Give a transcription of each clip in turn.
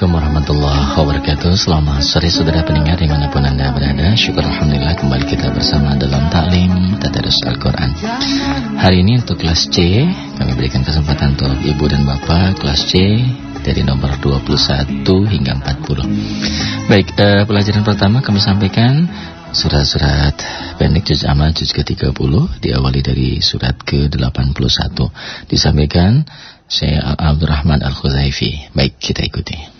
Assalamualaikum warahmatullahi wabarakatuh. Selamat sore saudara pendengar di mana pun anda berada. Syukur Alhamdulillah kembali kita bersama dalam taklim Tadarus Al-Quran. Hari ini untuk kelas C Kami berikan kesempatan untuk ibu dan bapak Kelas C dari nomor 21 hingga 40 Baik, eh, pelajaran pertama kami sampaikan Surat-surat pendek juz amal juz ke-30 Diawali dari surat ke-81 Disampaikan saya Abdurrahman Al-Khuzaifi. Baik, kita ikuti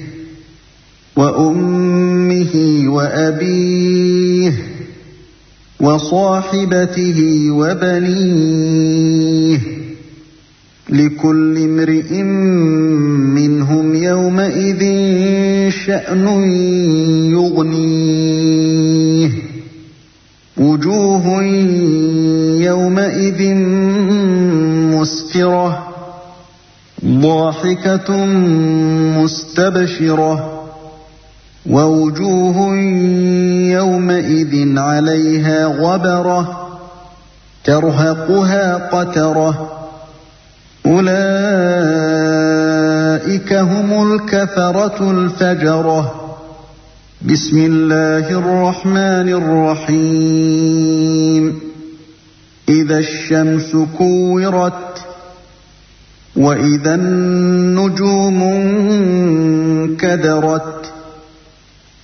وأمه وأبيه وصاحبته وبنيه لكل امرئ منهم يومئذ شأن يغنيه وجوه يومئذ مسفرة ضاحكة مستبشرة ووجوه يومئذ عليها غبرة ترهقها قترة. أولئك هم الكفرة الفجرة. بسم الله الرحمن الرحيم. إذا الشمس كورت وإذا النجوم انكدرت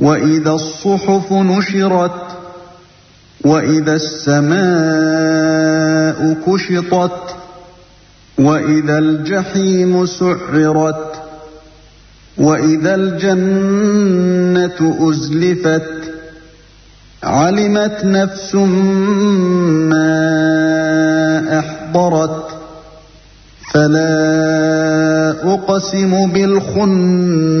وإذا الصحف نشرت وإذا السماء كشطت وإذا الجحيم سعرت وإذا الجنة ازلفت علمت نفس ما أحضرت فلا أقسم بالخنس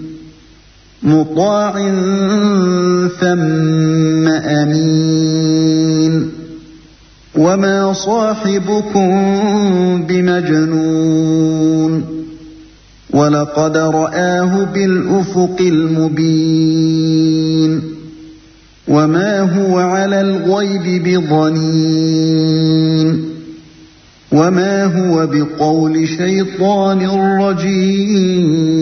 مطاع ثم أمين وما صاحبكم بمجنون ولقد رآه بالأفق المبين وما هو على الغيب بضنين وما هو بقول شيطان رجيم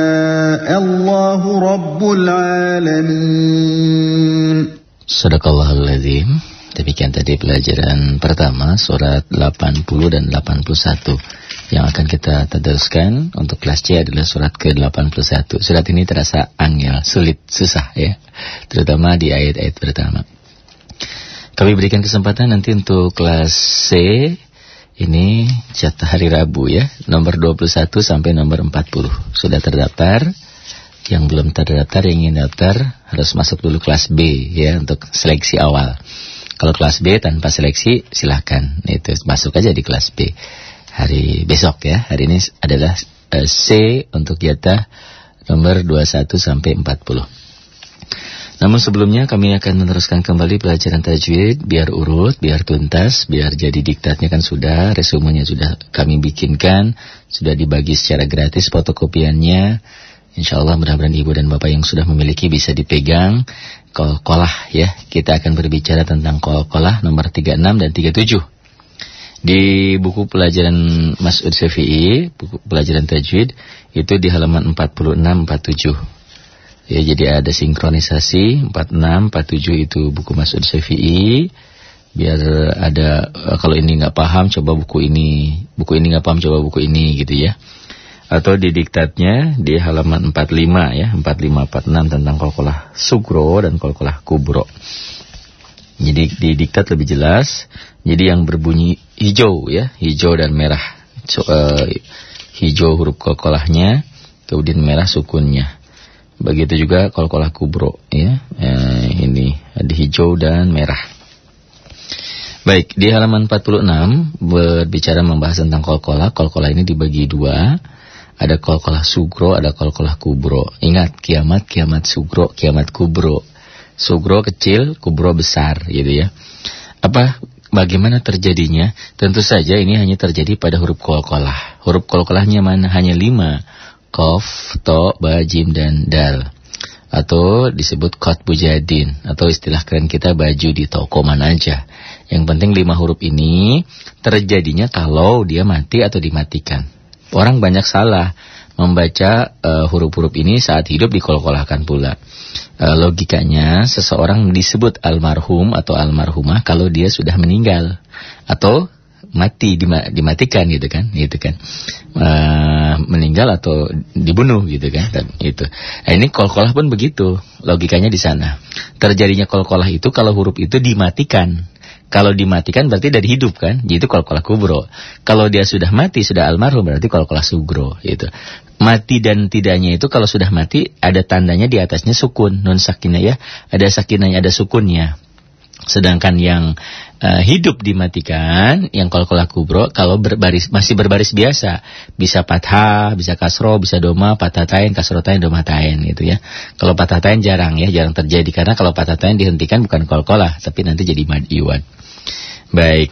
الله رب العالمين Sadaqallahul Azim Demikian tadi pelajaran pertama surat 80 dan 81 Yang akan kita tadaruskan untuk kelas C adalah surat ke-81 Surat ini terasa angel, sulit, susah ya Terutama di ayat-ayat pertama Kami berikan kesempatan nanti untuk kelas C Ini jatah hari Rabu ya Nomor 21 sampai nomor 40 Sudah terdaftar yang belum terdaftar yang ingin daftar harus masuk dulu kelas B ya untuk seleksi awal. Kalau kelas B tanpa seleksi silahkan itu masuk aja di kelas B hari besok ya. Hari ini adalah uh, C untuk jatah nomor 21 sampai 40. Namun sebelumnya kami akan meneruskan kembali pelajaran tajwid biar urut, biar tuntas, biar jadi diktatnya kan sudah, resumenya sudah kami bikinkan, sudah dibagi secara gratis fotokopiannya Insya Allah mudah-mudahan ibu dan bapak yang sudah memiliki bisa dipegang kol-kolah ya. Kita akan berbicara tentang kol-kolah nomor 36 dan 37. Di buku pelajaran Mas'ud Syafi'i, buku pelajaran tajwid, itu di halaman 46-47. Ya, jadi ada sinkronisasi 46-47 itu buku Mas'ud Syafi'i. Biar ada kalau ini nggak paham coba buku ini, buku ini nggak paham coba buku ini gitu ya atau di diktatnya di halaman 45 ya 4546 tentang kolkolah sugro dan kolkolah kubro jadi di diktat lebih jelas jadi yang berbunyi hijau ya hijau dan merah so, uh, hijau huruf kolkolahnya kemudian merah sukunnya. Begitu juga kol-kolah kubro ya. Eh, ini ada hijau dan merah. Baik, di halaman 46 berbicara membahas tentang kol-kolah. Kol-kolah ini dibagi dua. Ada kol-kolah sugro, ada kol-kolah kubro. Ingat, kiamat, kiamat sugro, kiamat kubro. Sugro kecil, kubro besar gitu ya. Apa bagaimana terjadinya? Tentu saja ini hanya terjadi pada huruf kol-kolah. Huruf kol-kolahnya mana? Hanya lima. Kof, To, Ba, Jim, dan Dal atau disebut kot bujadin atau istilah keren kita baju di toko mana aja. Yang penting lima huruf ini terjadinya kalau dia mati atau dimatikan. Orang banyak salah membaca eh, huruf-huruf ini saat hidup dikolkolahkan pula. Uh, logikanya seseorang disebut almarhum atau almarhumah kalau dia sudah meninggal atau mati dimatikan gitu kan gitu kan. Uh, meninggal atau dibunuh gitu kan dan itu. Nah, ini kolkolah pun begitu logikanya di sana. Terjadinya kolkolah itu kalau huruf itu dimatikan kalau dimatikan berarti dari hidup kan? Jadi itu kolkolah kubro. Kalau dia sudah mati sudah almarhum berarti kolkolah sugro gitu. Mati dan tidaknya itu kalau sudah mati ada tandanya di atasnya sukun non sakinah ya. Ada sakinahnya ada sukunnya. Sedangkan yang uh, hidup dimatikan yang kolkolah kubro kalau berbaris masih berbaris biasa. Bisa fathah, bisa kasro, bisa doma, patah tain, kasro tain, doma tain gitu ya. Kalau patah tain jarang ya, jarang terjadi. Karena kalau patah tain dihentikan bukan kolkolah tapi nanti jadi mad iwan. Baik.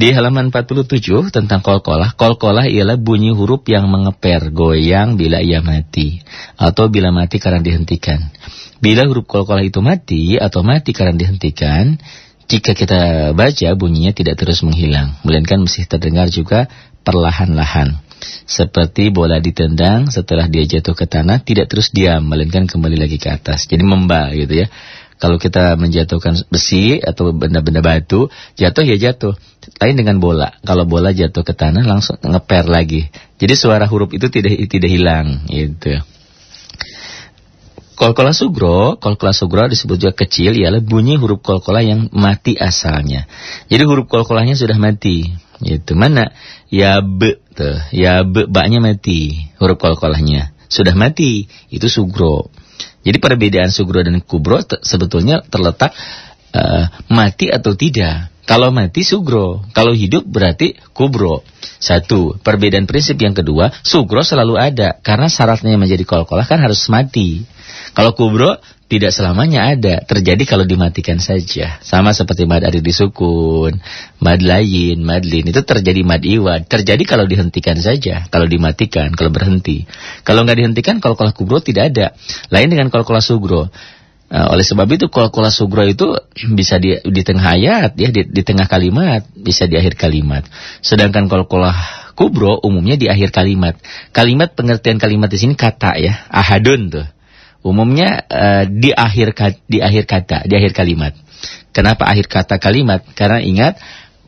Di halaman 47 tentang kolkolah, kolkolah ialah bunyi huruf yang mengeper, goyang bila ia mati atau bila mati karena dihentikan. Bila huruf kolkolah itu mati atau mati karena dihentikan, jika kita baca bunyinya tidak terus menghilang, melainkan masih terdengar juga perlahan-lahan. Seperti bola ditendang setelah dia jatuh ke tanah tidak terus diam, melainkan kembali lagi ke atas. Jadi membal gitu ya. Kalau kita menjatuhkan besi atau benda-benda batu, jatuh ya jatuh. Lain dengan bola. Kalau bola jatuh ke tanah langsung ngeper lagi. Jadi suara huruf itu tidak tidak hilang gitu. Kolkola sugro, kolkola sugro disebut juga kecil ialah bunyi huruf kolkola yang mati asalnya. Jadi huruf kolkolanya sudah mati. Itu mana? Ya be tuh, ya be baknya mati huruf kolkolanya. Sudah mati, itu sugro. Jadi perbedaan sugro dan kubro sebetulnya terletak uh, mati atau tidak. Kalau mati sugro, kalau hidup berarti kubro. Satu, perbedaan prinsip yang kedua, sugro selalu ada karena syaratnya menjadi kolkolah kan harus mati. Kalau kubro tidak selamanya ada, terjadi kalau dimatikan saja. Sama seperti mad ari disukun, mad lain, mad lin itu terjadi mad iwad. Terjadi kalau dihentikan saja, kalau dimatikan, kalau berhenti. Kalau nggak dihentikan kalau kolah kubro tidak ada. Lain dengan kalau kolah sugro. Uh, oleh sebab itu kolah sugro itu bisa di, di tengah ayat ya di, di tengah kalimat bisa di akhir kalimat. Sedangkan kalau kolah kubro umumnya di akhir kalimat. Kalimat pengertian kalimat di sini kata ya ahadun tuh umumnya uh, di akhir di akhir kata, di akhir kalimat. Kenapa akhir kata kalimat? Karena ingat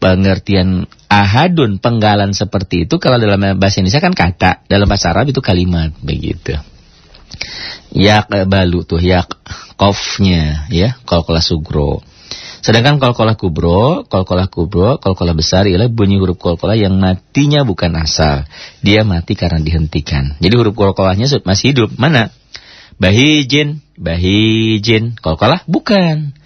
pengertian ahadun penggalan seperti itu kalau dalam bahasa Indonesia kan kata, dalam bahasa Arab itu kalimat begitu. Yak balu tuh yak kofnya ya, kolkola sugro. Sedangkan kolkola kubro, kolkola kubro, kolkola besar ialah bunyi huruf kolkola yang matinya bukan asal. Dia mati karena dihentikan. Jadi huruf kolkolanya masih hidup. Mana? Bahijin, bahijin. Kolkolah bukan.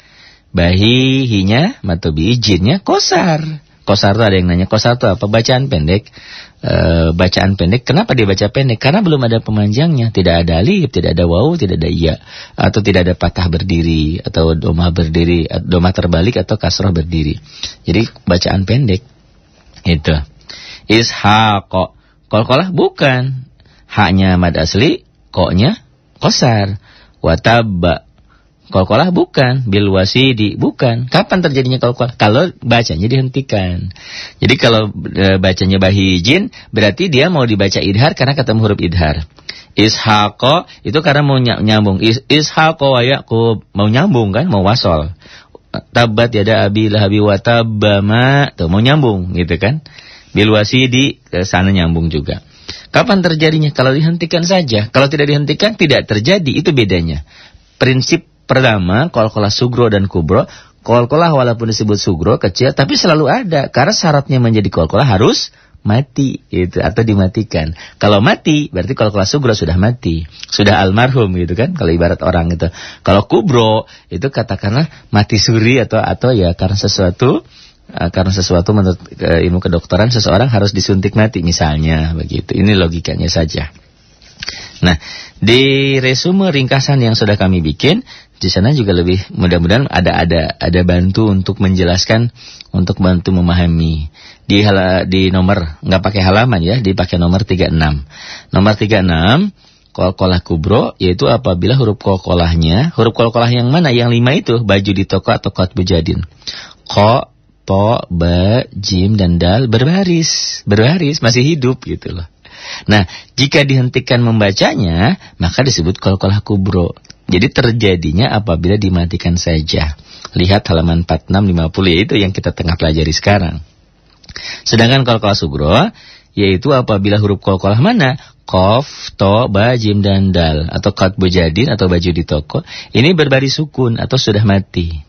Bahihinya, atau bijinnya kosar. Kosar itu ada yang nanya, kosar itu apa? Bacaan pendek. E, bacaan pendek, kenapa dia baca pendek? Karena belum ada pemanjangnya. Tidak ada alif, tidak ada wawu, tidak ada iya. Atau tidak ada patah berdiri. Atau domah berdiri, domah terbalik atau kasroh berdiri. Jadi bacaan pendek. Itu. Ishaqo. Kolkolah bukan. Haknya mad asli, koknya Kosar. Watabba. Kolkolah bukan, bil wasidi bukan. Kapan terjadinya kolkolah? Kalau bacanya dihentikan. Jadi kalau e, bacanya bahijin, berarti dia mau dibaca idhar karena ketemu huruf idhar. Ishaqo itu karena mau nyambung. Is, ishaqo wa Yaqub mau nyambung kan, mau wasol. Tabat yada abi lahabi wa tabama, tuh mau nyambung gitu kan. Bil wasidi sana nyambung juga. Kapan terjadinya? Kalau dihentikan saja. Kalau tidak dihentikan, tidak terjadi. Itu bedanya. Prinsip pertama, kol-kolah sugro dan kubro. Kol-kolah walaupun disebut sugro, kecil, tapi selalu ada. Karena syaratnya menjadi kol-kolah harus mati itu atau dimatikan. Kalau mati berarti kalau kelas sugro sudah mati, sudah almarhum gitu kan kalau ibarat orang itu. Kalau kubro itu katakanlah mati suri atau atau ya karena sesuatu uh, karena sesuatu menurut uh, ilmu kedokteran seseorang harus disuntik mati misalnya begitu. Ini logikanya saja. Nah, di resume ringkasan yang sudah kami bikin di sana juga lebih mudah-mudahan ada ada ada bantu untuk menjelaskan untuk bantu memahami di hala, di nomor nggak pakai halaman ya dipakai nomor 36 nomor 36 kolkolah kubro yaitu apabila huruf kolkolahnya huruf kolkolah yang mana yang lima itu baju di toko atau kot bejadin ko po ba jim dan dal berbaris berbaris masih hidup gitu loh Nah, jika dihentikan membacanya, maka disebut kolkolah kubro. Jadi terjadinya apabila dimatikan saja. Lihat halaman 4650 yaitu yang kita tengah pelajari sekarang. Sedangkan kolkolah sugro yaitu apabila huruf kolkolah mana? Kof, to, ba, jim, dan dal. Atau kot bejadin atau baju di toko. Ini berbaris sukun atau sudah mati.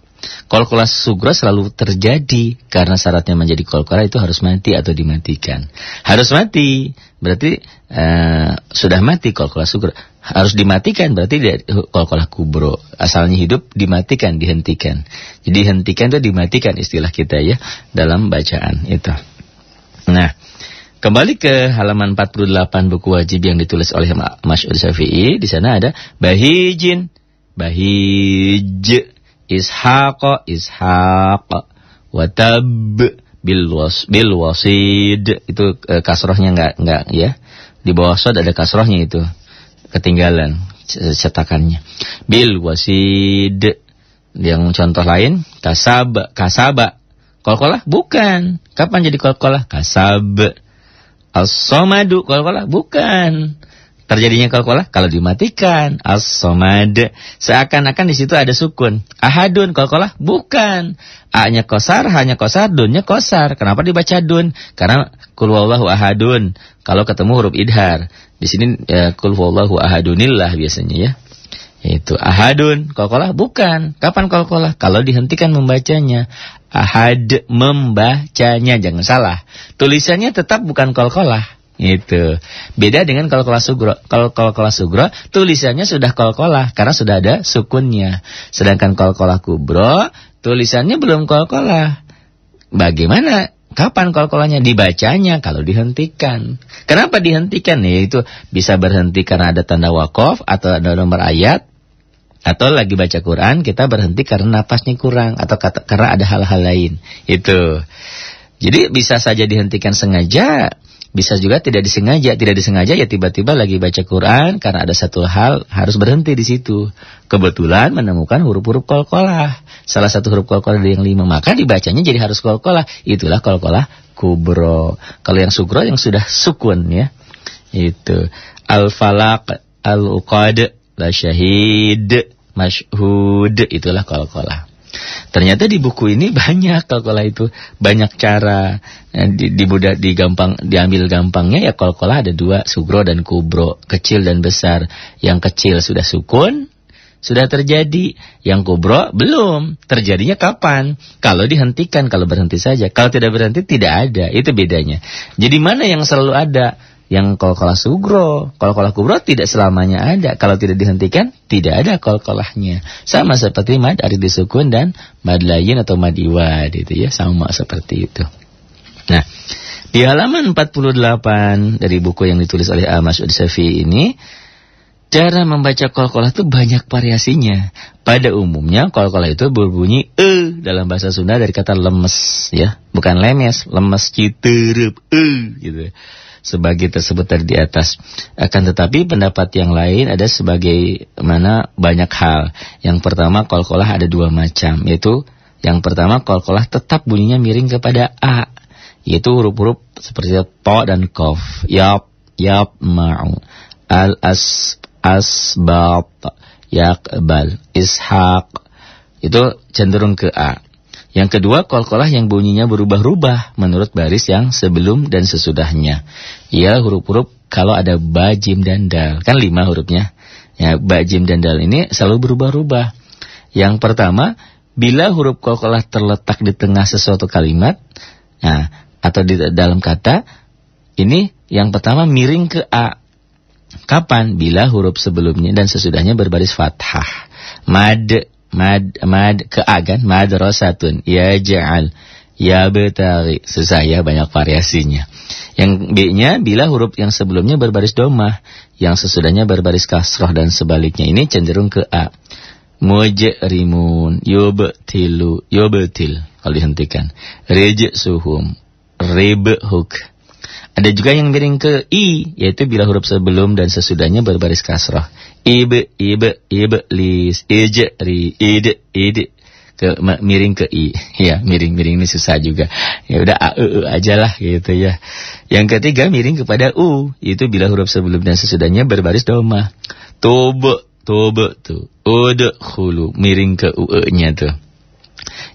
Kolkolah sugro selalu terjadi karena syaratnya menjadi kolkolah itu harus mati atau dimatikan. Harus mati berarti uh, sudah mati kolkolah sugro. Harus dimatikan berarti dia kolkolah kubro. Asalnya hidup dimatikan dihentikan. Jadi hentikan itu dimatikan istilah kita ya dalam bacaan itu. Nah kembali ke halaman 48 buku wajib yang ditulis oleh Masyur Syafi'i. Di sana ada bahijin. Bahij ishaq ishaq watab bil was bil wasid itu e, kasrohnya enggak enggak ya di bawah sod ada kasrohnya itu ketinggalan cetakannya. Bil wasid. Yang contoh lain kasab kasaba. Kolkolah bukan. Kapan jadi kolkolah? Kasab. As-somadu kolkolah bukan. Terjadinya kolkolah kalau dimatikan as-somad. Seakan-akan di situ ada sukun. Ahadun kolkolah bukan. A-nya kosar, hanya kosar, dunnya kosar. Kenapa dibaca dun? Karena kul wallahu ahadun. Kalau ketemu huruf idhar. Di sini ya, kul wallahu ahadunillah biasanya ya. Itu ahadun. Kolkolah bukan. Kapan kolkolah? Kalau dihentikan membacanya. Ahad membacanya. Jangan salah. Tulisannya tetap bukan kolkolah. Itu. Beda dengan kalau kelas sugro. Kalau kelas sugro tulisannya sudah kolkolah karena sudah ada sukunnya. Sedangkan kalau kolah kubro tulisannya belum kolkolah. Bagaimana? Kapan kolkolahnya dibacanya kalau dihentikan? Kenapa dihentikan? Yaitu bisa berhenti karena ada tanda wakaf atau ada nomor ayat atau lagi baca Quran kita berhenti karena napasnya kurang atau kata, karena ada hal-hal lain. Itu. Jadi bisa saja dihentikan sengaja bisa juga tidak disengaja, tidak disengaja ya tiba-tiba lagi baca Quran karena ada satu hal harus berhenti di situ. Kebetulan menemukan huruf-huruf kolkolah. Salah satu huruf kolkolah yang lima, maka dibacanya jadi harus kolkolah. Itulah kolkolah kubro. Kalau yang sugro yang sudah sukun ya. Itu al-falaq, al-uqad, la syahid, mashhud, itulah kolkolah. Ternyata di buku ini banyak kolkolah itu. Banyak cara eh, di, di mudah digampang diambil gampangnya ya kolkolah ada dua sugro dan kubro kecil dan besar. Yang kecil sudah sukun sudah terjadi. Yang kubro belum terjadinya kapan? Kalau dihentikan kalau berhenti saja. Kalau tidak berhenti tidak ada. Itu bedanya. Jadi mana yang selalu ada yang kol-kolah sugro, kol-kolah kubro tidak selamanya ada. Kalau tidak dihentikan, tidak ada kol-kolahnya. Sama seperti mad arid disukun dan mad lain atau mad iwad itu ya, sama seperti itu. Nah, di halaman 48 dari buku yang ditulis oleh Al-Mas'ud Safi ini, cara membaca kol-kolah itu banyak variasinya. Pada umumnya kol-kolah itu berbunyi e dalam bahasa Sunda dari kata lemes ya, bukan lemes, lemes citerup e gitu sebagai tersebut tadi di atas. Akan tetapi pendapat yang lain ada sebagai mana banyak hal. Yang pertama kolkolah ada dua macam, yaitu yang pertama kolkolah tetap bunyinya miring kepada a, yaitu huruf-huruf seperti po dan kof. Yap, yap, ma'u. Al as asbab yakbal ishaq itu cenderung ke a. Yang kedua, kolkolah yang bunyinya berubah-ubah menurut baris yang sebelum dan sesudahnya. Ya, huruf-huruf kalau ada ba, jim, dan dal. Kan lima hurufnya. Ya, ba, jim, dan dal ini selalu berubah-ubah. Yang pertama, bila huruf kolkolah terletak di tengah sesuatu kalimat, nah, atau di dalam kata, Ini yang pertama miring ke A. Kapan? Bila huruf sebelumnya dan sesudahnya berbaris fathah. Mad, mad, mad ke A kan? Madrasatun. Ya ja'al. Ya betari. Susah ya banyak variasinya. Yang B-nya bila huruf yang sebelumnya berbaris domah. Yang sesudahnya berbaris kasroh dan sebaliknya. Ini cenderung ke A. Mujrimun. Yubtilu. Yubtil. Kalau dihentikan. Rejsuhum. Ribhuk. Ada juga yang miring ke i, yaitu bila huruf sebelum dan sesudahnya berbaris kasrah. Ib, ib, iblis, ijri, id, id, ke miring ke i. Ya, miring-miring ini susah juga. Ya udah a, e, e aja lah gitu ya. Yang ketiga miring kepada u, itu bila huruf sebelum dan sesudahnya berbaris doma. Tobe, tobe tuh. Udkhulu, miring ke u nya tuh.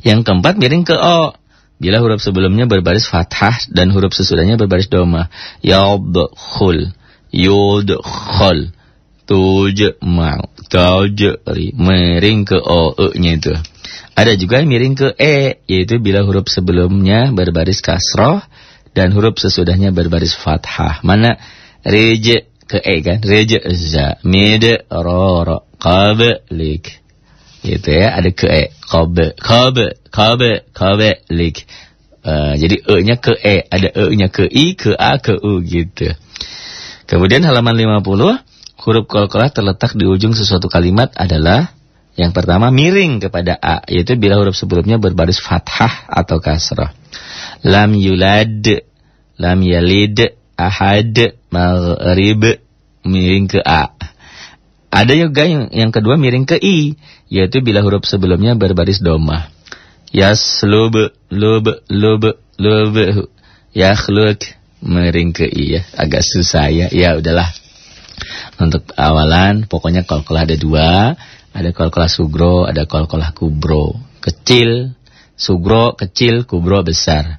Yang keempat miring ke o. Bila huruf sebelumnya berbaris fathah dan huruf sesudahnya berbaris doma. Yadkhul, yudkhul, tujma', tajri, miring ke o e-nya itu. Ada juga yang miring ke e, yaitu bila huruf sebelumnya berbaris kasroh dan huruf sesudahnya berbaris fathah. Mana reje ke e kan? Reje za, mid, ro, qablik. Gitu ya, ada ke e, qabe, qabe, qabe, lik. Uh, jadi e-nya ke e, ada e-nya ke i, ke a, ke u gitu. Kemudian halaman 50, huruf qalqalah terletak di ujung sesuatu kalimat adalah yang pertama miring kepada a, yaitu bila huruf sebelumnya berbaris fathah atau kasrah. Lam yulad, lam yalid, ahad, maghrib, miring ke a. Ada juga yang, yang kedua miring ke i, yaitu bila huruf sebelumnya berbaris domah. Yaslub, lub, lub, lub, yakhluk, miring ke i ya. Agak susah ya. Ya udahlah. Untuk awalan, pokoknya kolkolah ada dua. Ada kolkolah sugro, ada kolkolah kubro. Kecil, sugro kecil, kubro besar.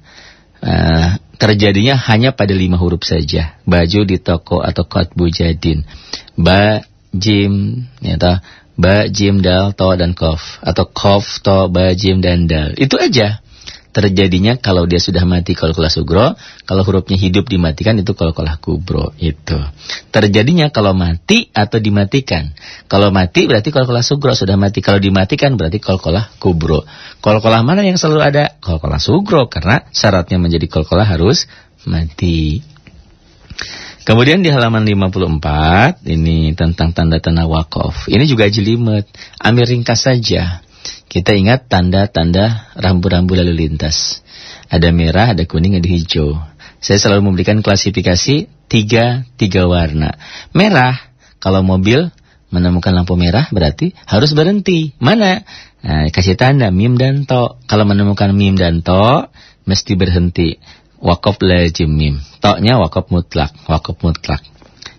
Uh, terjadinya hanya pada lima huruf saja. Baju di toko atau kotbu jadin. Ba, jim, ya toh, ba, jim, dal, to, dan kof. Atau kof, to, ba, jim, dan dal. Itu aja. Terjadinya kalau dia sudah mati kolkolah sugro, kalau hurufnya hidup dimatikan itu kolkolah kubro. Itu. Terjadinya kalau mati atau dimatikan. Kalau mati berarti kolkolah sugro sudah mati. Kalau dimatikan berarti kolkolah kubro. Kolkolah mana yang selalu ada? Kolkolah sugro. Karena syaratnya menjadi kolkolah harus mati. Kemudian di halaman 54 ini tentang tanda-tanda wakaf. Ini juga jelimet. Ambil ringkas saja. Kita ingat tanda-tanda rambu-rambu lalu lintas. Ada merah, ada kuning, ada hijau. Saya selalu memberikan klasifikasi tiga, tiga warna. Merah, kalau mobil menemukan lampu merah berarti harus berhenti. Mana? Nah, kasih tanda mim dan to. Kalau menemukan mim dan to, mesti berhenti. Wakaf lajim mim. To-nya wakaf mutlak. Wakaf mutlak.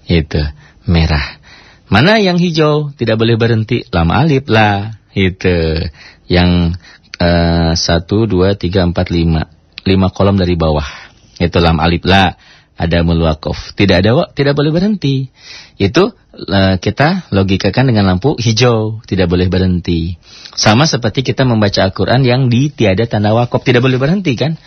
Itu. Merah. Mana yang hijau? Tidak boleh berhenti. Lam alif lah. Itu. Yang uh, satu, dua, tiga, empat, lima. Lima kolom dari bawah. Itu lam alif lah. Ada mulwakof. Tidak ada tidak boleh berhenti. Itu uh, kita logikakan dengan lampu hijau. Tidak boleh berhenti. Sama seperti kita membaca Al-Quran yang di tiada tanda wakaf. Tidak boleh berhenti kan?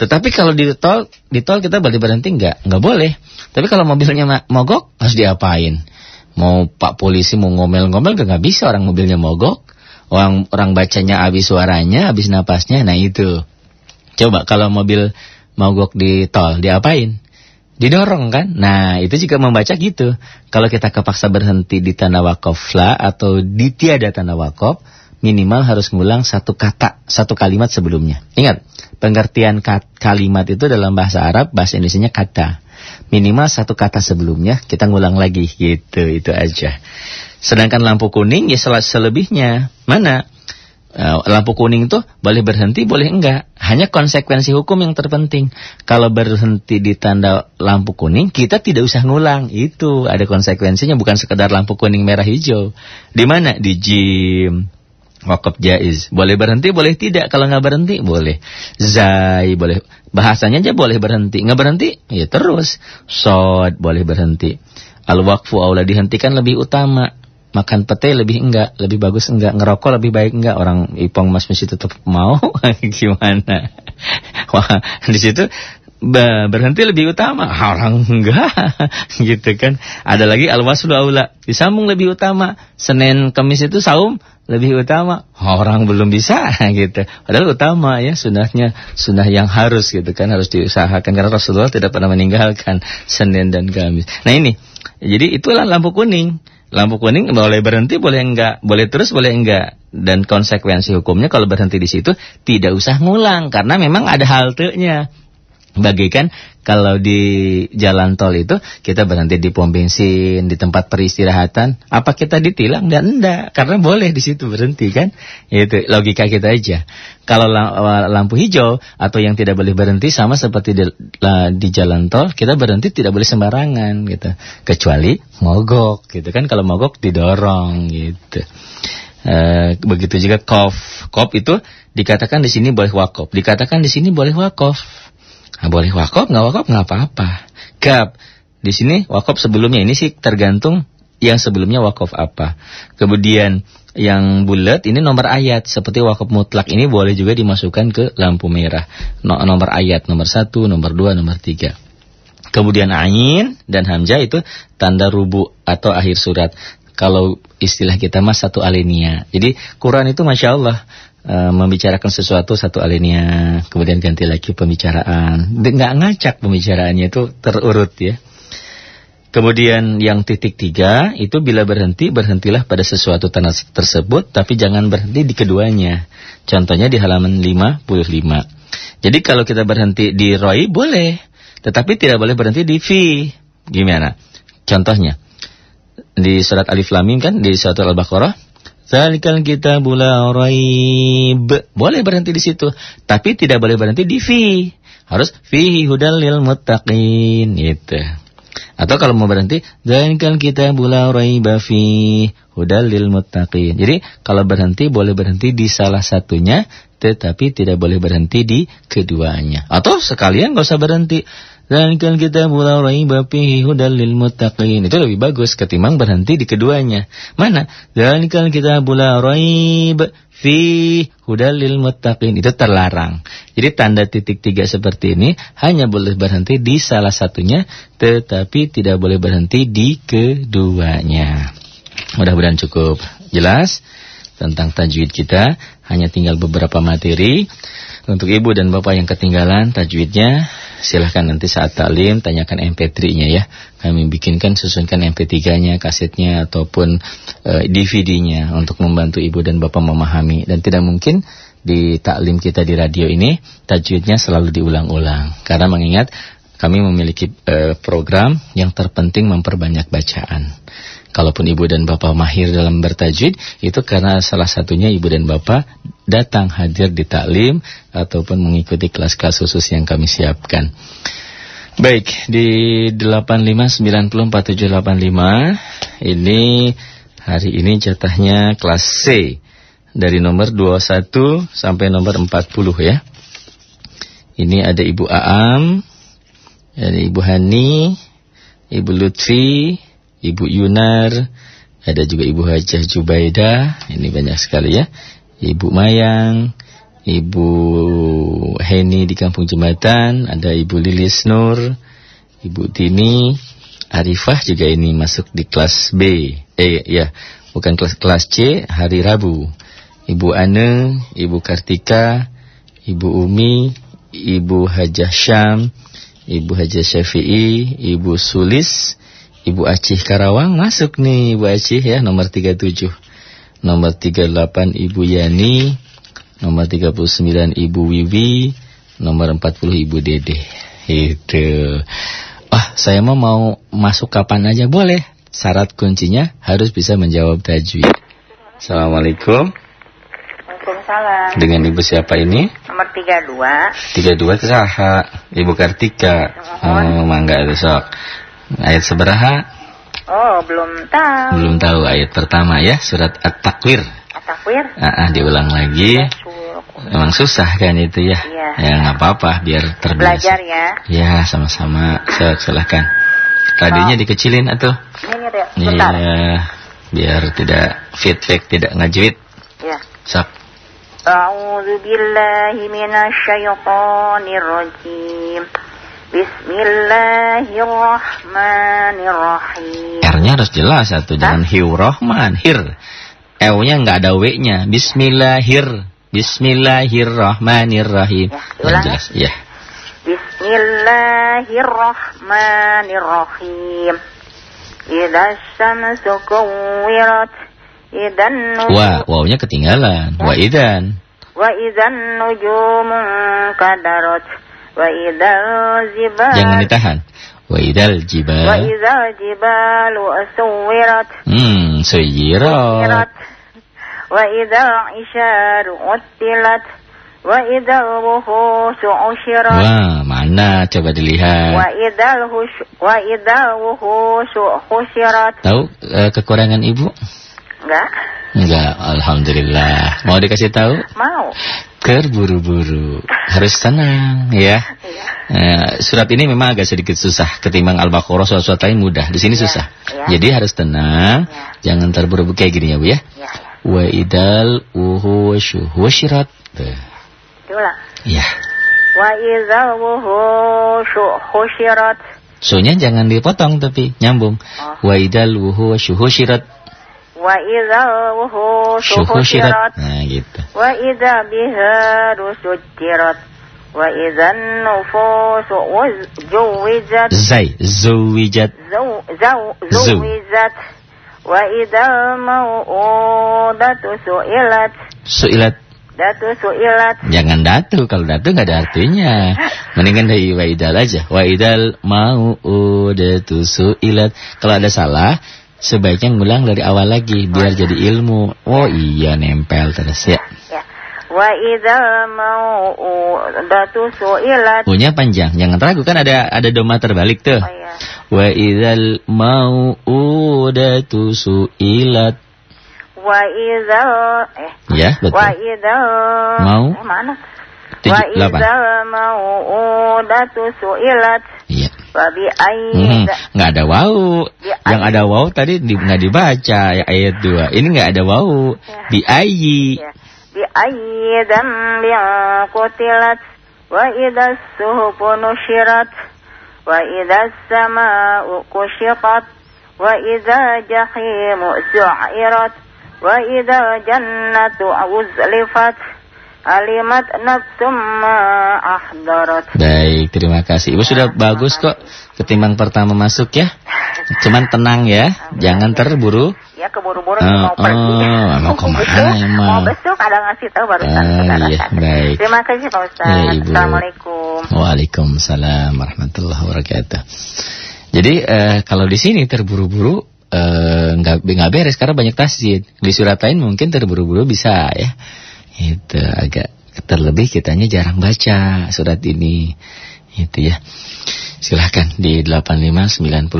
Tetapi kalau di tol, di tol kita boleh berhenti enggak? Enggak boleh. Tapi kalau mobilnya mogok, harus diapain? Mau pak polisi mau ngomel-ngomel nggak bisa orang mobilnya mogok. Orang orang bacanya habis suaranya, habis napasnya. Nah itu. Coba kalau mobil mogok di tol, diapain? Didorong kan? Nah itu juga membaca gitu. Kalau kita kepaksa berhenti di tanda wakaf lah atau di tiada tanda wakaf, minimal harus ngulang satu kata, satu kalimat sebelumnya. Ingat, pengertian kalimat itu dalam bahasa Arab, bahasa Indonesia kata. Minimal satu kata sebelumnya, kita ngulang lagi gitu, itu aja. Sedangkan lampu kuning ya selebihnya. Mana? Uh, lampu kuning itu boleh berhenti, boleh enggak. Hanya konsekuensi hukum yang terpenting. Kalau berhenti di tanda lampu kuning, kita tidak usah ngulang. Itu ada konsekuensinya, bukan sekedar lampu kuning merah hijau. Di mana? Di gym. Wakaf jaiz. Boleh berhenti, boleh tidak. Kalau nggak berhenti, boleh. Zai, boleh. Bahasanya aja boleh berhenti. Nggak berhenti, ya terus. Sod, boleh berhenti. Al-wakfu aula dihentikan lebih utama makan pete lebih enggak, lebih bagus enggak, ngerokok lebih baik enggak, orang Ipong Mas mesti tetap mau, gimana? Wah, di situ berhenti lebih utama. Orang enggak. Gitu kan. Ada lagi al-waslu aula. Disambung lebih utama. Senin Kamis itu saum lebih utama. Orang belum bisa gitu. Padahal utama ya sunahnya sunnah yang harus gitu kan harus diusahakan. Karena Rasulullah tidak pernah meninggalkan Senin dan Kamis. Nah ini. Jadi itulah lampu kuning. Lampu kuning boleh berhenti boleh enggak. Boleh terus boleh enggak. Dan konsekuensi hukumnya kalau berhenti di situ tidak usah ngulang. Karena memang ada haltenya Bagikan kalau di jalan tol itu kita berhenti di pom bensin, di tempat peristirahatan, apa kita ditilang? Dan enggak, karena boleh di situ berhenti kan? Itu logika kita aja. Kalau lampu hijau atau yang tidak boleh berhenti sama seperti di, di jalan tol, kita berhenti tidak boleh sembarangan gitu. Kecuali mogok gitu kan kalau mogok didorong gitu. E, begitu juga kof. Kof itu dikatakan di sini boleh wakaf, dikatakan di sini boleh wakaf. Nah, boleh wakop, nggak wakop nggak apa-apa. Gap. Di sini wakop sebelumnya ini sih tergantung yang sebelumnya wakaf apa. Kemudian yang bulat ini nomor ayat seperti wakaf mutlak ini boleh juga dimasukkan ke lampu merah. No, nomor ayat nomor satu, nomor dua, nomor tiga. Kemudian ain dan hamzah itu tanda rubu atau akhir surat. Kalau istilah kita mas satu alinea. Jadi Quran itu masya Allah uh, membicarakan sesuatu satu alinea, kemudian ganti lagi pembicaraan. Nggak ngacak pembicaraannya itu terurut ya. Kemudian yang titik tiga itu bila berhenti berhentilah pada sesuatu tanah tersebut tapi jangan berhenti di keduanya. Contohnya di halaman 55. Jadi kalau kita berhenti di roi boleh, tetapi tidak boleh berhenti di fi. Gimana? Contohnya di surat Alif Lam Mim kan di surat Al-Baqarah Zalikal kita bula raib. Boleh berhenti di situ, tapi tidak boleh berhenti di fi. Harus fihi hudal lil muttaqin gitu. Atau kalau mau berhenti, zalikal kita bula raiba fi hudal lil muttaqin. Jadi kalau berhenti boleh berhenti di salah satunya, tetapi tidak boleh berhenti di keduanya. Atau sekalian nggak usah berhenti. Zalikal kita la raiba fihi hudal lil muttaqin. Itu lebih bagus ketimbang berhenti di keduanya. Mana? Zalikal kita la raib fi hudal lil muttaqin. Itu terlarang. Jadi tanda titik tiga seperti ini hanya boleh berhenti di salah satunya tetapi tidak boleh berhenti di keduanya. Mudah-mudahan cukup jelas tentang tajwid kita. Hanya tinggal beberapa materi. Untuk ibu dan bapak yang ketinggalan tajwidnya silahkan nanti saat taklim tanyakan MP3-nya ya. Kami bikinkan susunkan MP3-nya, kasetnya ataupun uh, DVD-nya untuk membantu ibu dan bapak memahami dan tidak mungkin di taklim kita di radio ini tajwidnya selalu diulang-ulang karena mengingat kami memiliki uh, program yang terpenting memperbanyak bacaan. Kalaupun ibu dan bapak mahir dalam bertajwid, itu karena salah satunya ibu dan bapak datang hadir di taklim ataupun mengikuti kelas-kelas khusus yang kami siapkan. Baik, di 8594785 ini hari ini jatahnya kelas C dari nomor 21 sampai nomor 40 ya. Ini ada Ibu Aam, ada Ibu Hani, Ibu Lutfi, Ibu Yunar, ada juga Ibu Hajah Jubaida, ini banyak sekali ya. Ibu Mayang, Ibu Heni di Kampung Jembatan, ada Ibu Lilis Nur, Ibu Tini, Arifah juga ini masuk di kelas B. Eh ya, bukan kelas kelas C hari Rabu. Ibu Ane, Ibu Kartika, Ibu Umi, Ibu Hajah Syam, Ibu Hajah Syafi'i, Ibu Sulis, Ibu Acih Karawang masuk nih Ibu Acih ya nomor 37. Nomor 38 Ibu Yani, nomor 39 Ibu Wiwi, nomor 40 Ibu Dede. Itu. Wah, saya mau mau masuk kapan aja boleh. Syarat kuncinya harus bisa menjawab tajwid. Assalamualaikum. Waalaikumsalam. Dengan Ibu siapa ini? Nomor 32. 32 saha Ibu Kartika. Oh, mangga besok. Ayat seberapa? Oh, belum tahu. Belum tahu ayat pertama ya, surat At-Takwir. At-Takwir? Ah, ah, diulang lagi. Memang susah kan itu ya? Iya. Ya nggak apa-apa, biar terbiasa. Belajar ya. Ya, sama-sama. Silahkan. Radionya Oh. dikecilin atau? Ini. Bentar. Iya, biar tidak feedback, tidak ngajwit. Ya. Sok. A'udzu billahi minasy syaithanir rajim. Bismillahirrahmanirrahim. R-nya harus jelas satu, jangan hiu rohman, hir. E-nya nggak ada W-nya. Bismillahir. Bismillahirrahmanirrahim. Ya, diulang jelas, ya. Bismillahirrahmanirrahim. Idza syamsu kuwirat. Idan nujum Wa, wawnya ketinggalan. Wa idan. wa idzan nujumu kadarat. Wa jibal Jangan ditahan. Wa idal wa jibal. idzal jibalu suwirat. Hmm, suyirat. Wa idzal isyaru uttilat. Wa idzal wuhushu usyirat. Wah, mana? Coba Wa dilihat. wa idzal wuhushu husyirat. Tahu eh, kekurangan ibu? Enggak? Enggak, alhamdulillah. Mau dikasih tahu? Mau. Terburu-buru. Harus tenang, ya. Iya. Eh, surat ini memang agak sedikit susah ketimbang Al-Baqarah surat-surat lain mudah. Di sini Iya, susah. iya. Jadi harus tenang, jangan terburu-buru kayak gini ya, Bu ya. Ya, ya. Wa idal wuhushu husyirat. Diulang. Ya. Wa idzal wuhushu husyirat. So-nya jangan dipotong tapi nyambung. Oh. Wa idal wuhushu husyirat. Wa idzal wuhushu Husyirat. Nah, gitu. Wa idza biharu sujirat. Wa idzan nufusu juwijat. Zai, zuwijat. Zu. zuwijat. Wa idzal mau'udatu su'ilat. Suilat. Datu su'ilat. Jangan datu, kalau datu nggak ada artinya. Mendingan dari wa idal aja. Wa idal mau udatu suilat. Kalau ada salah, sebaiknya ngulang dari awal lagi biar jadi ilmu. Oh iya nempel terus ya. Ya. Wa idzal mau'udatu su'ilat. Punya panjang, jangan ragu kan ada ada doma terbalik tuh. Oh iya. Wa idal mau udatu suilat. Wa idzal eh Ya wa betul. idzal Mau? eh, mana? Tujuh, Wa delapan. idzal mau'udatu su'ilat. Iya. Wa bi Hmm, nggak ada wau. Yang ada wau tadi di, nggak dibaca ya, ayat 2. Ini nggak ada wau. Ya. Bi ayyi. Ya. Bi ayyi dambin qutilat. Wa idzas suhufu nusyirat. Wa idzas samaa'u kushitat. Wa idza jahimu su'irat. Wa idza jannatu uzlifat. Alimat nafsum ma ahdarat. Baik, terima kasih. Ibu sudah bagus kok ketimbang pertama masuk ya. Cuman tenang ya, jangan terburu. Ya keburu-buru Oh, mau pergi. oh, mau ke mana emang? Mau besok ada ngasih tahu barusan. Ah, saudara iya, baik. Terima kasih Pak Ustaz. Ya, Ibu. Assalamualaikum. Waalaikumsalam warahmatullahi wabarakatuh. Jadi eh, kalau di sini terburu-buru eh, nggak nggak beres karena banyak tasjid. Di surat lain mungkin terburu-buru bisa ya. Itu agak terlebih kitanya jarang baca surat ini. Itu ya. Silahkan di 85904785.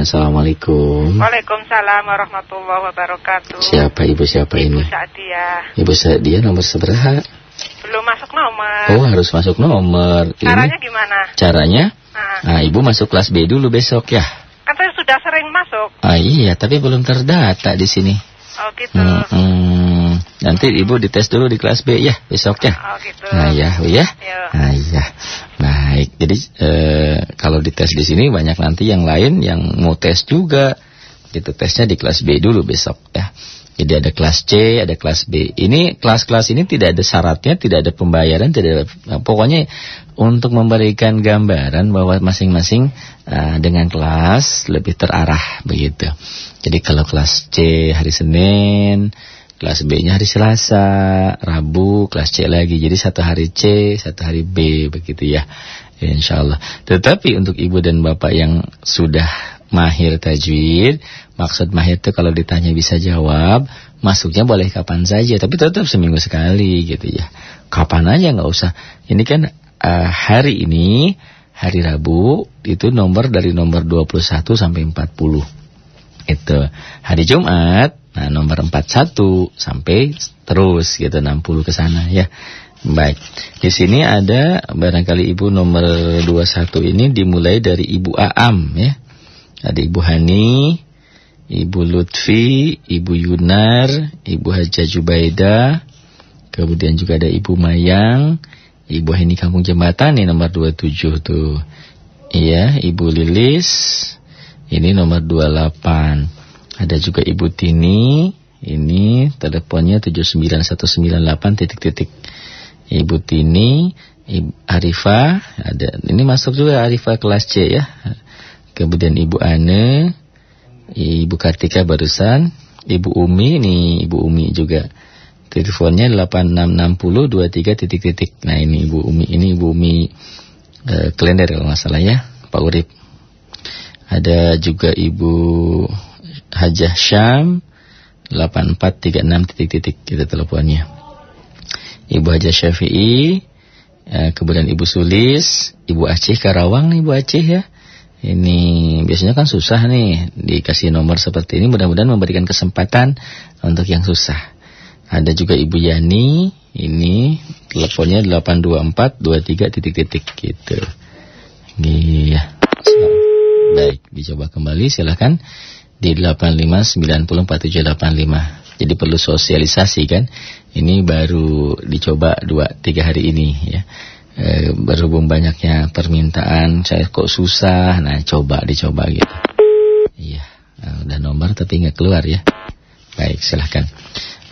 Assalamualaikum. Waalaikumsalam warahmatullahi wabarakatuh. Siapa ibu siapa Ibu ini? Sadia. Ibu dia nomor seberapa? Belum masuk nomor. Oh harus masuk nomor. Ini Caranya gimana? caranya? Nah, Nah ibu masuk kelas B dulu besok ya. kan saya sudah sering masuk. Ah iya, tapi belum terdata di sini. Oh gitu. Hmm, hmm. Nanti ibu dites dulu di kelas B ya besok ya. Oh gitu. Nah ya, Bu, ya. Ya. Nah ya, baik. Jadi eh, kalau dites di sini banyak nanti yang lain yang mau tes juga. Itu tesnya di kelas B dulu besok ya. Jadi ada kelas C, ada kelas B. Ini kelas-kelas ini tidak ada syaratnya, tidak ada pembayaran, tidak ada nah, pokoknya untuk memberikan gambaran bahwa masing-masing uh, dengan kelas lebih terarah begitu. Jadi kalau kelas C hari Senin, kelas B-nya hari Selasa, Rabu kelas C lagi. Jadi satu hari C, satu hari B begitu ya. Insya Allah. Tetapi untuk ibu dan bapak yang sudah mahir tajwid, maksud mahir itu kalau ditanya bisa jawab, masuknya boleh kapan saja, tapi tetap seminggu sekali gitu ya. Kapan aja nggak usah. Ini kan eh, hari ini hari Rabu itu nomor dari nomor 21 sampai 40. Itu hari Jumat, nah nomor 41 sampai terus gitu 60 ke sana ya. Baik. Di sini ada barangkali Ibu nomor 21 ini dimulai dari Ibu Aam ya. Ada Ibu Hani, Ibu Lutfi, Ibu Yunar, Ibu Haja Jubaida, kemudian juga ada Ibu Mayang, Ibu Heni Kampung Jembatan nih nomor 27 tuh. Iya, Ibu Lilis ini nomor 28. Ada juga Ibu Tini, ini teleponnya 79198 titik-titik. Ibu Tini, Ibu Arifah, ada ini masuk juga Arifah kelas C ya. Kemudian Ibu Ane, Ibu Kartika barusan, Ibu Umi, nih Ibu Umi juga. Teleponnya 866023 titik-titik. Nah ini Ibu Umi, ini Ibu Umi eh, Klender kalau nggak salah ya, Pak Urip. Ada juga Ibu Hajah Syam 8436 titik-titik kita teleponnya. Ibu Hajah Syafi'i, eh, kemudian Ibu Sulis, Ibu Aceh Karawang nih Ibu Aceh ya. Ini biasanya kan susah nih dikasih nomor seperti ini mudah-mudahan memberikan kesempatan untuk yang susah. Ada juga Ibu Yani, ini teleponnya 82423 titik-titik gitu. Iya. Baik, dicoba kembali silahkan di 85904785. Jadi perlu sosialisasi kan. Ini baru dicoba 2 3 hari ini ya. E, berhubung banyaknya permintaan, saya kok susah. Nah, coba dicoba gitu. Iya, nah, udah nomor tapi nggak keluar ya. Baik, silahkan.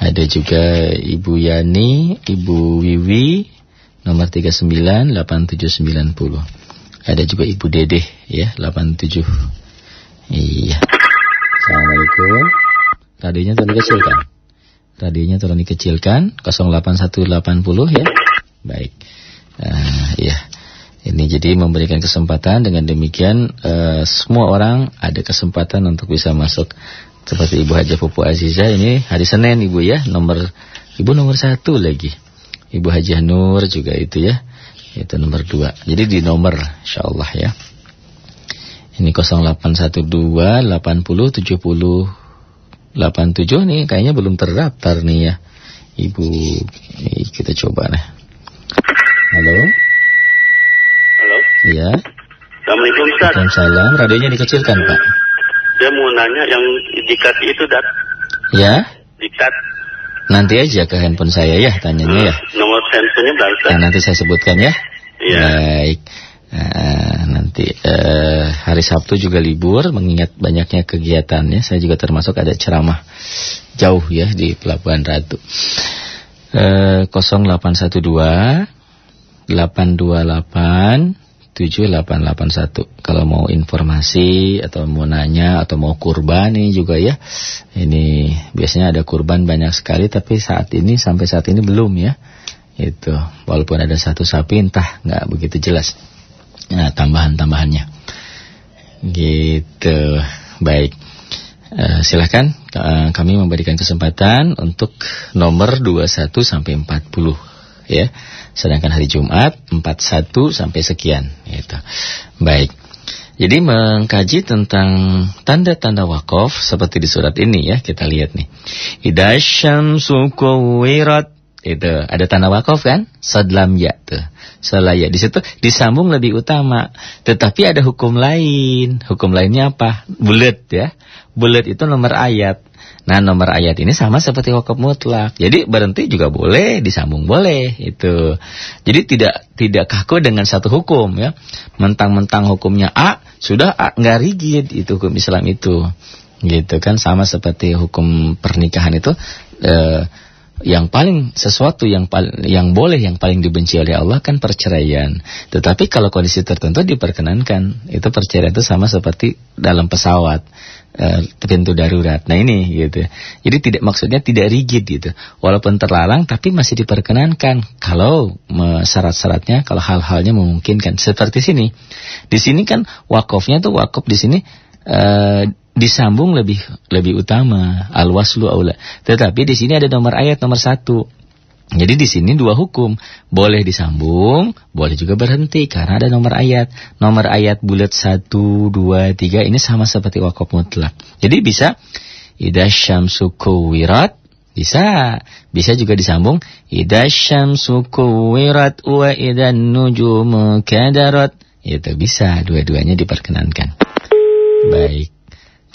Ada juga Ibu Yani, Ibu Wiwi, nomor 398790. Ada juga Ibu Dede ya, 87. Iya. Assalamualaikum. Radionya tolong dikecilkan. Radionya tolong dikecilkan 08180 ya. Baik. Uh, ya. Ini jadi memberikan kesempatan dengan demikian uh, semua orang ada kesempatan untuk bisa masuk seperti Ibu Haja Pupu Aziza ini hari Senin Ibu ya. Nomor Ibu nomor satu lagi. Ibu Haji Nur juga itu ya. Itu nomor dua. Jadi di nomor Insya Allah ya. Ini 0812 80 70 87 nih kayaknya belum terdaftar nih ya. Ibu ini kita coba nih Halo Halo. Iya Assalamualaikum Ustaz. Waalaikumsalam radionya dikecilkan Pak Saya mau nanya yang dikat itu dat Ya dikat nanti aja ke handphone saya ya tanyanya ya nomor handphonenya berapa? Nah, nanti saya sebutkan ya. Iya. Baik. Nah, nanti eh, hari Sabtu juga libur mengingat banyaknya kegiatannya. Saya juga termasuk ada ceramah jauh ya di Pelabuhan Ratu. Eh, 0812 828 7881 Kalau mau informasi atau mau nanya atau mau kurban nih juga ya. Ini biasanya ada kurban banyak sekali tapi saat ini sampai saat ini belum ya. Itu walaupun ada satu sapi entah nggak begitu jelas. Nah tambahan-tambahannya. Gitu. Baik. Eh, Silahkan eh, kami memberikan kesempatan untuk nomor 21 sampai 40 ya. Sedangkan hari Jumat 41 sampai sekian gitu. Baik. Jadi mengkaji tentang tanda-tanda wakaf seperti di surat ini ya, kita lihat nih. Idasyamsu kuwirat itu ada tanda wakaf kan? Sadlam ya tuh. Selaya di situ disambung lebih utama. Tetapi ada hukum lain. Hukum lainnya apa? Bulat ya. Bulat itu nomor ayat. Nah nomor ayat ini sama seperti wakaf mutlak. Jadi berhenti juga boleh, disambung boleh itu. Jadi tidak tidak kaku dengan satu hukum ya. Mentang-mentang hukumnya A sudah A nggak rigid itu hukum Islam itu. Gitu kan sama seperti hukum pernikahan itu. Eh, yang paling sesuatu yang paling yang boleh yang paling dibenci oleh Allah kan perceraian. Tetapi kalau kondisi tertentu diperkenankan. Itu perceraian itu sama seperti dalam pesawat eh, pintu darurat. Nah ini gitu. Jadi tidak maksudnya tidak rigid gitu. Walaupun terlarang tapi masih diperkenankan kalau syarat-syaratnya kalau hal-halnya memungkinkan. Seperti sini. Di sini kan wakafnya tuh wakaf di sini eh, disambung lebih lebih utama al-waslu aula. Tetapi di sini ada nomor ayat nomor satu. Jadi di sini dua hukum, boleh disambung, boleh juga berhenti karena ada nomor ayat. Nomor ayat bulat satu, dua, tiga ini sama seperti wakaf mutlak. Jadi bisa idza syamsu kuwirat bisa, bisa juga disambung idza syamsu kuwirat wa idan nujumu kadarat. Itu bisa, dua-duanya diperkenankan. Baik.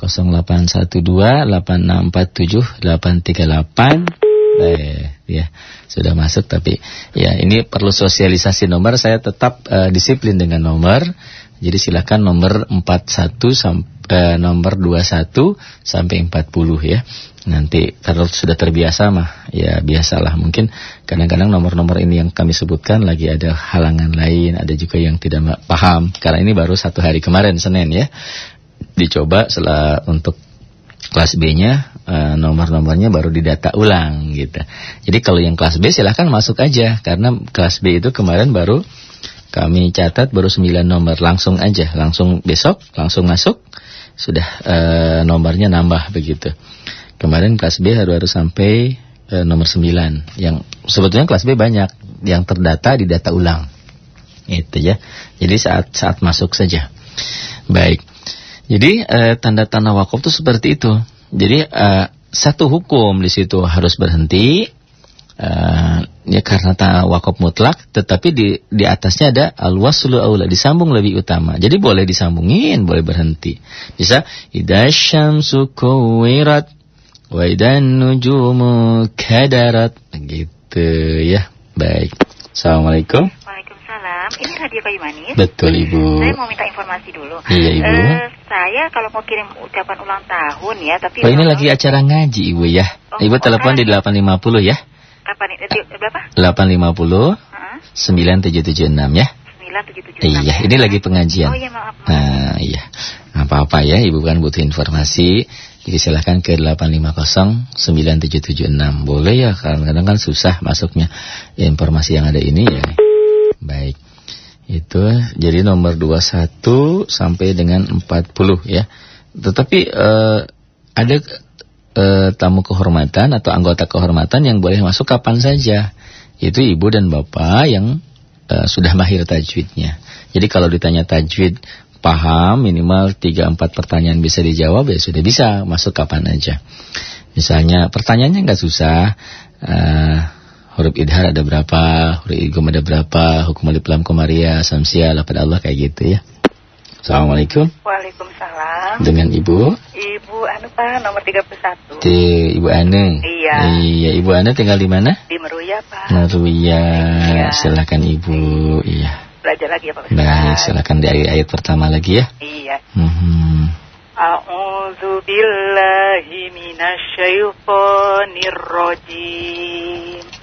0812 8647 838 Eh, ya sudah masuk tapi ya ini perlu sosialisasi nomor saya tetap eh, disiplin dengan nomor. Jadi silakan nomor 41 sampai nomor 21 sampai 40 ya. Nanti kalau sudah terbiasa mah ya biasalah mungkin kadang-kadang nomor-nomor ini yang kami sebutkan lagi ada halangan lain, ada juga yang tidak paham. Karena ini baru satu hari kemarin Senin ya. Dicoba setelah untuk kelas B-nya eh, nomor-nomornya baru didata ulang gitu. Jadi kalau yang kelas B silahkan masuk aja karena kelas B itu kemarin baru kami catat baru 9 nomor langsung aja, langsung besok langsung masuk sudah eh, nomornya nambah begitu. Kemarin kelas B baru baru sampai eh, nomor 9 yang sebetulnya kelas B banyak yang terdata didata ulang. Itu ya. Jadi saat saat masuk saja. Baik. Jadi eh, tanda-tanda wakaf itu seperti itu. Jadi eh, satu hukum di situ harus berhenti eh, ya karena ta- wakaf mutlak, tetapi di di atasnya ada al waslu aula disambung lebih utama. Jadi boleh disambungin, boleh berhenti. Bisa idza syamsu kuwirat wa idan nujumu kadarat gitu ya. Baik. Assalamualaikum. Waalaikumsalam. Ini Radio Kayu Manis. Betul Ibu. Saya mau minta informasi dulu. Iya, Ibu. Eh, saya kalau mau kirim ucapan ulang tahun ya, tapi Oh ini lagi acara ngaji Ibu ya. Oh, Ibu oh, telepon di 850 ya. kapan berapa? 850 Heeh. 9776 ya. 9776. Iya, ini lagi pengajian. Oh iya, maaf. maaf. Nah, iya. Apa-apa ya, Ibu kan butuh informasi. Jadi silahkan ke 850 9776. Boleh ya, kadang-kadang kan susah masuknya informasi yang ada ini ya. Baik. Itu jadi nomor 21 sampai dengan 40 ya. Tetapi eh, ada eh, tamu kehormatan atau anggota kehormatan yang boleh masuk kapan saja. Itu ibu dan bapak yang eh, sudah mahir tajwidnya. Jadi kalau ditanya tajwid paham minimal 3-4 pertanyaan bisa dijawab ya sudah bisa masuk kapan aja. Misalnya pertanyaannya nggak susah. eh, huruf idhar ada berapa, huruf idgham ada berapa, hukum alif lam komaria, samsia, lapad Allah kayak gitu ya. Assalamualaikum Waalaikumsalam. dengan Ibu Ibu anu Pak, nomor 31. di Ibu Ane. Iya. Iya, Ibu Ane tinggal di mana? Di Meruya, Pak. Naruya. Iya. Silakan Ibu. Iya. Belajar lagi ya, Pak. Baik, silakan di ayat, pertama lagi ya. Iya. Mhm. A'udzu billahi minasyaitonir rajim.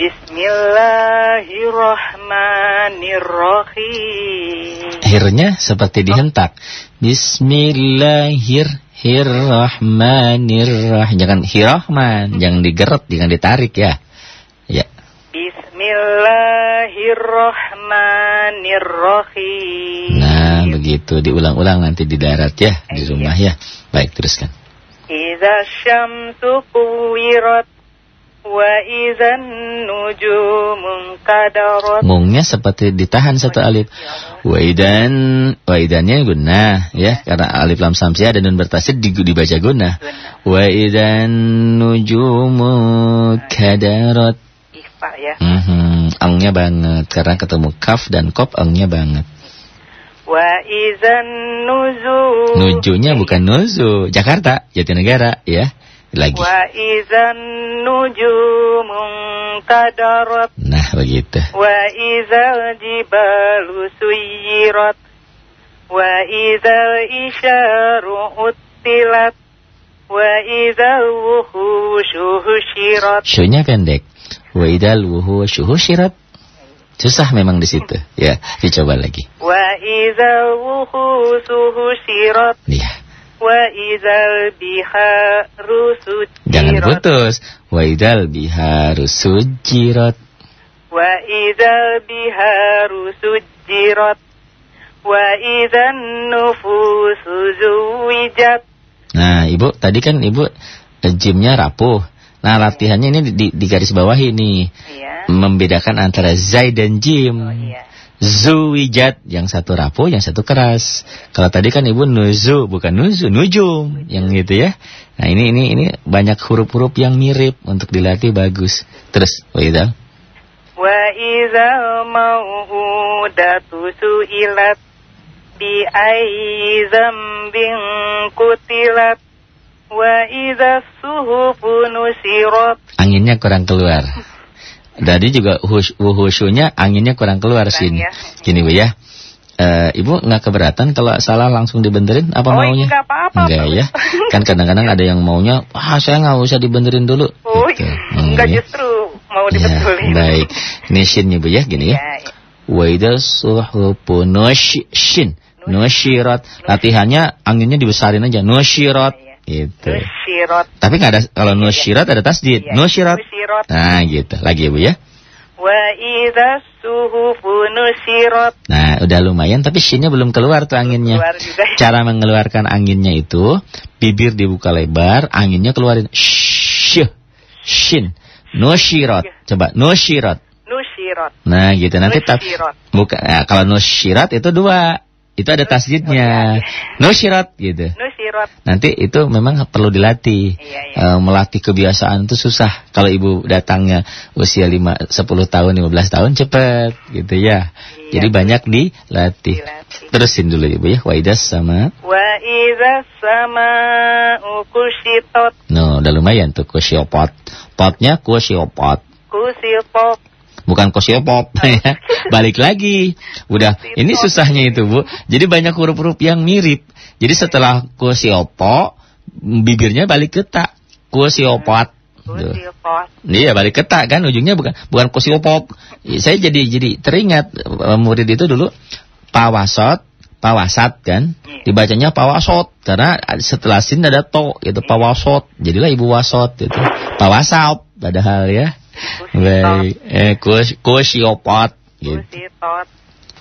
Bismillahirrahmanirrahim. Akhirnya seperti dihentak. Bismillahirrahmanirrahim. Jangan hirahman, jangan digeret, jangan ditarik ya. Ya. Bismillahirrahmanirrahim. Nah, begitu diulang-ulang nanti di darat ya, di rumah ya. Baik, teruskan. Iza syamsu kuwirat Mungnya seperti ditahan satu alif. Waidan, waidannya gunnah ya, karena alif lam samsia dan nun bertasydid di- dibaca gunnah. Waidan nujumu kadarat. Ikhfa ya. Mhm, angnya banget karena ketemu kaf dan kop angnya banget. Wa izan nuzu. Nujunya bukan nuzu, Jakarta, Jatinegara ya. Lagi. Wa izan nujumun kadarat. Nah, begitu. Wa izal jibalu suyirat. Wa izal isyaru uttilat. Wa izal wuhushu husyirat. Syunya pendek. Wa idal wuhu syuhusyirat. Susah memang di situ. Ya, dicoba lagi. Wa izal wuhusu husyirat. Iya. Wa izal biharu Jangan putus. Wa idal biharu sujirat. Wa izal biharu sujirat. Wa idzan nufusu zuwijat. Nah, Ibu, tadi kan Ibu eh, jimnya rapuh. Nah, latihannya ini di, di, di garis bawah ini. Iya. Membedakan antara zai dan jim. Oh iya. Zuwijat, yang satu rapuh, yang satu keras. Kalau tadi kan Ibu nuzu, bukan nuzu, nujum, yang gitu ya. Nah, ini ini ini banyak huruf-huruf yang mirip untuk dilatih bagus. Terus, wa idal. Wa idzal mau'udatu su'ilat bi ayyi dzambin qutilat Wa idza suhufu nusirat. Anginnya kurang keluar. Tadi juga hus wuhusyunya anginnya kurang keluar sini. ya. Gini Bu ya. Eh, Ibu nggak keberatan kalau salah langsung dibenerin apa Oh, maunya? nggak apa-apa, Enggak ya. Kan kadang-kadang ada yang maunya, ah saya nggak usah dibenerin dulu. Oh, Gitu. enggak ya. justru mau Ya, dibetulin. baik. Ini shinnya Bu ya, gini ya. Ya, ya. Wa idza suhufu nushi- shin nusyirat. Latihannya anginnya dibesarin aja nusyirat Iya, gitu. Tapi nggak ada kalau nusyirat ada tasdid. Iya. Nusirat. Nah, gitu. Lagi ya, Bu ya. Wa idza suhufu. Nah, udah lumayan tapi shinnya belum keluar tuh anginnya. Keluar juga. Cara mengeluarkan anginnya itu bibir dibuka lebar, anginnya keluarin. Shh. Shin. Nusyirat. Coba nusyirat. Nusirat. Nah, gitu nanti ta- Nusyirat. buka nah, kalau nusyirat itu dua. Itu ada tasdidnya. Nusyirat gitu. Nusirat. Nanti itu memang perlu dilatih. Iya, iya. Eh, melatih kebiasaan itu susah. Kalau ibu datangnya usia 5 10 tahun, 15 tahun cepet gitu ya. Iya. Jadi banyak dilatih. Dilatih. Terusin dulu ibu ya. Waidas sama Wa idza sama'u kushitat. No, udah lumayan tuh kusiopot. Potnya kusiopot. Kusitat. Bukan kosiopop ya. Balik lagi. Udah, ini susahnya itu, Bu. Jadi banyak huruf-huruf yang mirip. Jadi setelah kusiopo, bibirnya balik ke tak. Kusitat. Iya balik ke tak kan ujungnya bukan bukan kosiopop. Saya jadi jadi teringat eh, murid itu dulu pawasot, pawasat kan. Dibacanya pawasot karena setelah sin ada to gitu pawasot. Jadilah ibu wasot gitu. Pawasat padahal ya. Baik, eh kus kosiopot gitu.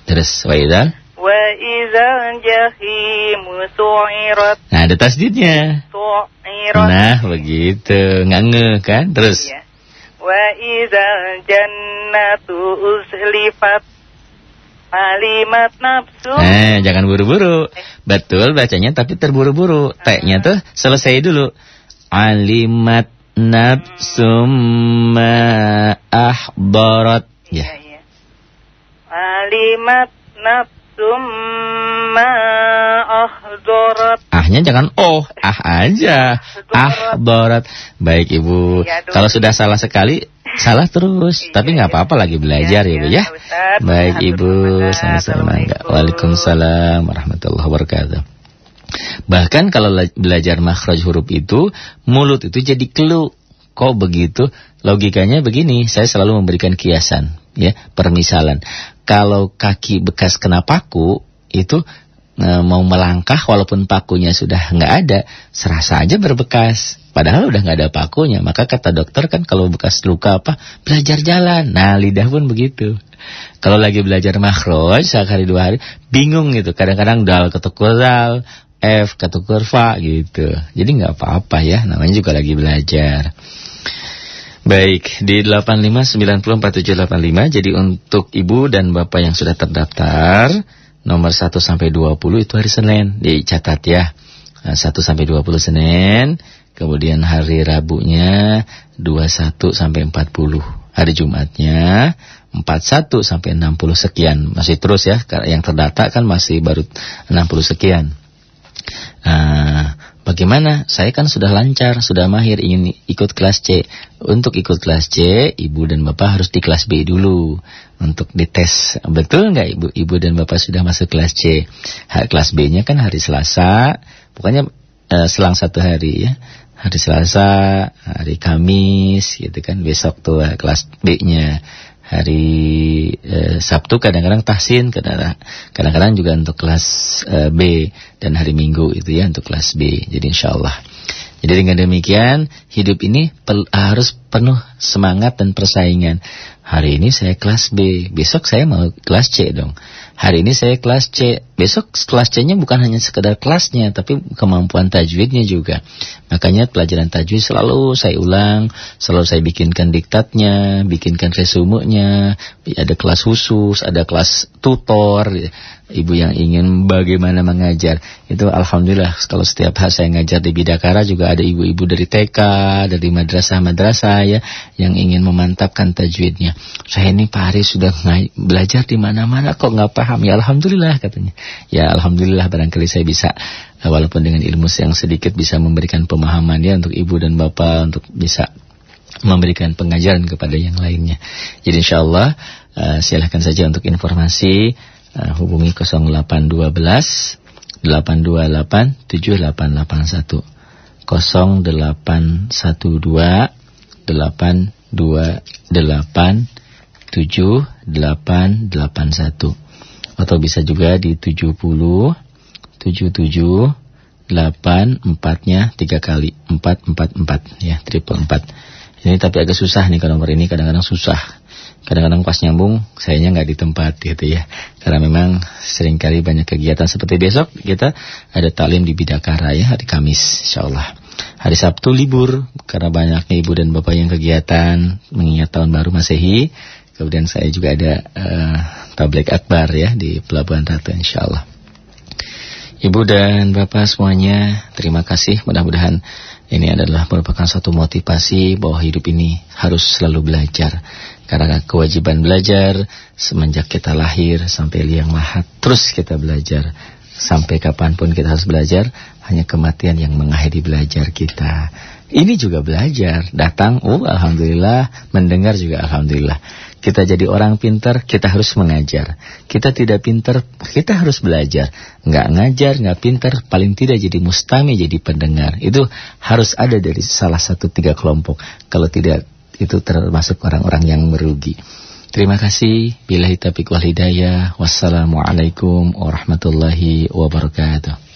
Terus Waidan. Wa idza jahimu su'irat. Nah, ada tasdidnya. Su'irat. Nah, begitu. Nggak nge kan? Terus. Iya. Wa idza jannatu uzlifat. Alimat nafsu. Eh, jangan buru-buru. Betul bacanya tapi terburu-buru. T-nya tuh selesai dulu. Alimat nafsum ma ahbarat. Ya. iya. Alimat nafsum ma ahdarat. Ahnya jangan oh, ah aja. Ahbarat. Baik Ibu. Aduh. Kalau sudah salah sekali, salah terus. Iya, Tapi nggak iya. apa-apa lagi belajar ya, Iya, Bu iya, ya. Ustaz. Baik Ibu, sama-sama. Waalaikumsalam warahmatullahi wabarakatuh. Bahkan kalau la- belajar makhraj huruf itu, mulut itu jadi kelu. Kok begitu? Logikanya begini, saya selalu memberikan kiasan, ya, permisalan. Kalau kaki bekas kena paku, itu e, mau melangkah walaupun pakunya sudah nggak ada, serasa aja berbekas. Padahal udah nggak ada pakunya. Maka kata dokter kan kalau bekas luka apa, belajar jalan. Nah lidah pun begitu. Kalau lagi belajar makhraj sehari dua hari, bingung gitu. Kadang-kadang dal ketukur dal, F ketukur fa gitu. Jadi nggak apa-apa ya, namanya juga lagi belajar. Baik, di 85904785 jadi untuk ibu dan bapak yang sudah terdaftar nomor 1 sampai 20 itu hari Senin dicatat ya. Nah, 1 sampai 20 Senin, kemudian hari Rabunya 21 sampai 40. Hari Jumatnya 41 sampai 60 sekian. Masih terus ya, yang terdata kan masih baru 60 sekian. Nah, bagaimana? Saya kan sudah lancar, sudah mahir ingin ikut kelas C. Untuk ikut kelas C, ibu dan bapak harus di kelas B dulu untuk dites. Betul nggak ibu? Ibu dan bapak sudah masuk kelas C. Ha- Kelas B-nya kan hari Selasa, pokoknya eh, selang satu hari ya. Hari Selasa, hari Kamis, gitu kan. Besok tuh eh, kelas B-nya. Hari eh, Sabtu kadang-kadang tahsin, kadang- kadang-kadang juga untuk kelas eh, B dan hari Minggu itu ya untuk kelas B. Jadi insya Allah. Jadi dengan demikian hidup ini pel- harus penuh semangat dan persaingan. Hari ini saya kelas B, besok saya mau kelas C dong. Hari ini saya kelas C, besok kelas C-nya bukan hanya sekedar kelasnya, tapi kemampuan tajwidnya juga. Makanya pelajaran tajwid selalu saya ulang, selalu saya bikinkan diktatnya, bikinkan resumenya, ada kelas khusus, ada kelas tutor, ibu yang ingin bagaimana mengajar. Itu alhamdulillah kalau setiap hari saya ngajar di Bidakara juga ada ibu-ibu dari TK, dari madrasah-madrasah ya yang ingin memantapkan tajwidnya. saya ini Pak Haris sudah belajar di mana-mana kok nggak paham. Ya Alhamdulillah katanya. Ya Alhamdulillah barangkali saya bisa eh, walaupun dengan ilmu yang sedikit bisa memberikan pemahaman ya untuk ibu dan bapak untuk bisa memberikan pengajaran kepada yang lainnya. Jadi insya Allah eh, silahkan saja untuk informasi eh, hubungi 0812 828 7881 0812 828 7881 atau bisa juga di 70 77 8 empatnya tiga kali. 4 4 4 ya triple 4 ini tapi agak susah nih kalau nomor ini kadang-kadang susah kadang-kadang pas nyambung sayanya nggak di tempat gitu ya karena memang sering kali banyak kegiatan seperti besok kita ada talim di Bidakara ya hari Kamis insyaallah hari Sabtu libur karena banyaknya ibu dan bapak yang kegiatan mengingat tahun baru Masehi kemudian saya juga ada eh, tablik akbar ya di Pelabuhan Ratu insyaallah Ibu dan Bapak semuanya, terima kasih. Mudah-mudahan ini adalah merupakan satu motivasi bahwa hidup ini harus selalu belajar. Karena kewajiban belajar semenjak kita lahir sampai liang lahat, terus kita belajar. Sampai kapan pun kita harus belajar, hanya kematian yang mengakhiri belajar kita. Ini juga belajar, datang, oh Alhamdulillah, mendengar juga Alhamdulillah. Kita jadi orang pintar, kita harus mengajar. Kita tidak pintar, kita harus belajar. Nggak ngajar, nggak pintar, paling tidak jadi mustami, jadi pendengar. Itu harus ada dari salah satu tiga kelompok. Kalau tidak, itu termasuk orang-orang yang merugi. Terima kasih. Bila taufiq wal hidayah. Wassalamualaikum warahmatullahi wabarakatuh.